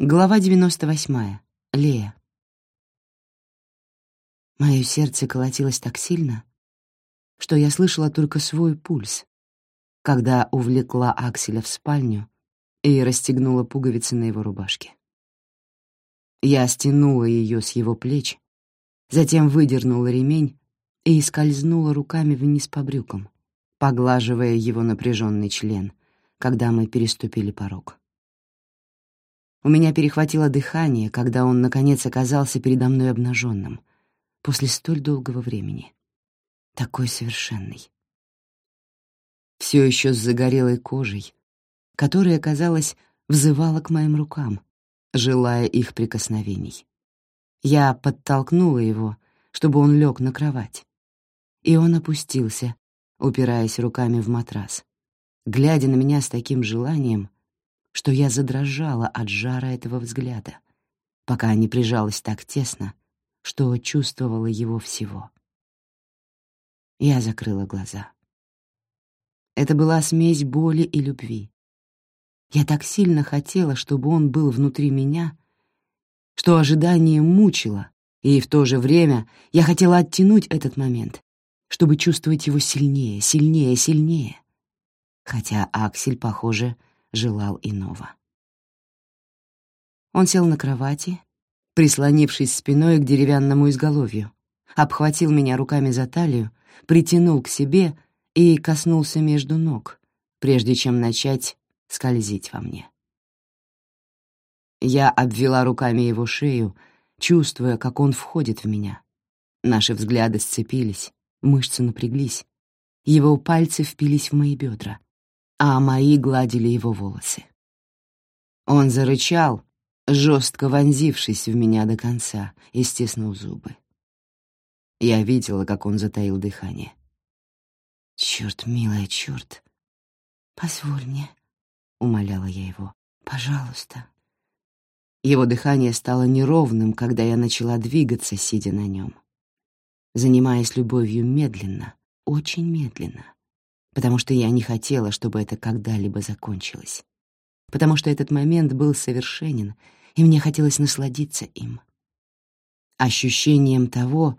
Глава 98. Лея. Мое сердце колотилось так сильно, что я слышала только свой пульс, когда увлекла Акселя в спальню и расстегнула пуговицы на его рубашке. Я стянула ее с его плеч, затем выдернула ремень и скользнула руками вниз по брюкам, поглаживая его напряженный член, когда мы переступили порог. У меня перехватило дыхание, когда он, наконец, оказался передо мной обнаженным, после столь долгого времени. Такой совершенный. Все еще с загорелой кожей, которая, казалось, взывала к моим рукам, желая их прикосновений. Я подтолкнула его, чтобы он лег на кровать. И он опустился, упираясь руками в матрас, глядя на меня с таким желанием, что я задрожала от жара этого взгляда, пока не прижалась так тесно, что чувствовала его всего. Я закрыла глаза. Это была смесь боли и любви. Я так сильно хотела, чтобы он был внутри меня, что ожидание мучило, и в то же время я хотела оттянуть этот момент, чтобы чувствовать его сильнее, сильнее, сильнее. Хотя Аксель, похоже, желал иного. Он сел на кровати, прислонившись спиной к деревянному изголовью, обхватил меня руками за талию, притянул к себе и коснулся между ног, прежде чем начать скользить во мне. Я обвела руками его шею, чувствуя, как он входит в меня. Наши взгляды сцепились, мышцы напряглись. Его пальцы впились в мои бедра а мои гладили его волосы. Он зарычал, жестко вонзившись в меня до конца, и стиснул зубы. Я видела, как он затаил дыхание. «Чёрт, милая, чёрт! Позволь мне», — умоляла я его, — «пожалуйста». Его дыхание стало неровным, когда я начала двигаться, сидя на нем. Занимаясь любовью медленно, очень медленно потому что я не хотела, чтобы это когда-либо закончилось, потому что этот момент был совершенен, и мне хотелось насладиться им. Ощущением того,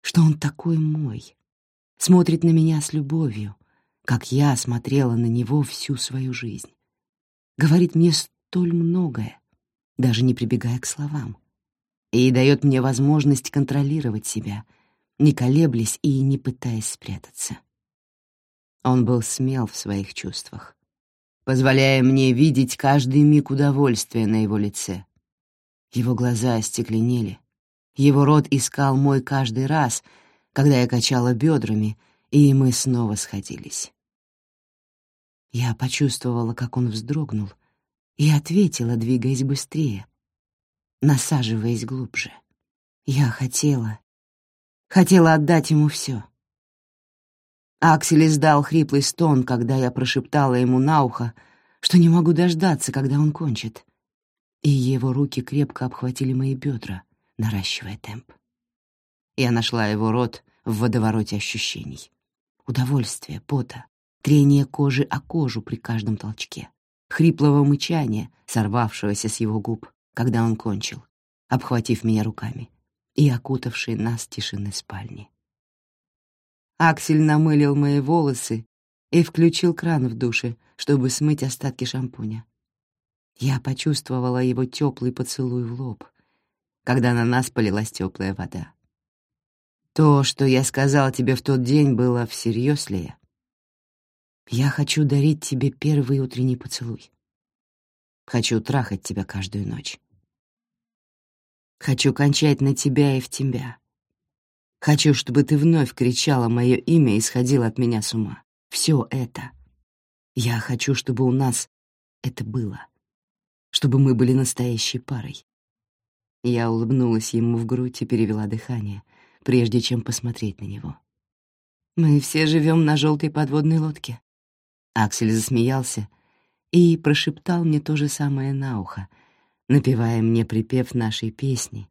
что он такой мой, смотрит на меня с любовью, как я смотрела на него всю свою жизнь. Говорит мне столь многое, даже не прибегая к словам, и дает мне возможность контролировать себя, не колеблясь и не пытаясь спрятаться. Он был смел в своих чувствах, позволяя мне видеть каждый миг удовольствия на его лице. Его глаза остекленели, его рот искал мой каждый раз, когда я качала бедрами, и мы снова сходились. Я почувствовала, как он вздрогнул, и ответила, двигаясь быстрее, насаживаясь глубже. Я хотела, хотела отдать ему все. Аксель издал хриплый стон, когда я прошептала ему на ухо, что не могу дождаться, когда он кончит. И его руки крепко обхватили мои бедра, наращивая темп. Я нашла его рот в водовороте ощущений. Удовольствие, пота, трение кожи о кожу при каждом толчке, хриплого мычания, сорвавшегося с его губ, когда он кончил, обхватив меня руками и окутавший нас тишины спальни. Аксель намылил мои волосы и включил кран в душе, чтобы смыть остатки шампуня. Я почувствовала его теплый поцелуй в лоб, когда на нас полилась теплая вода. То, что я сказал тебе в тот день, было всерьез ли я? Я хочу дарить тебе первый утренний поцелуй. Хочу трахать тебя каждую ночь. Хочу кончать на тебя и в тебя, Хочу, чтобы ты вновь кричала мое имя и сходила от меня с ума. Все это. Я хочу, чтобы у нас это было. Чтобы мы были настоящей парой. Я улыбнулась ему в грудь и перевела дыхание, прежде чем посмотреть на него. «Мы все живем на желтой подводной лодке». Аксель засмеялся и прошептал мне то же самое на ухо, напевая мне припев нашей песни,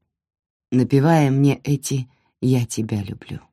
напевая мне эти «Я тебя люблю».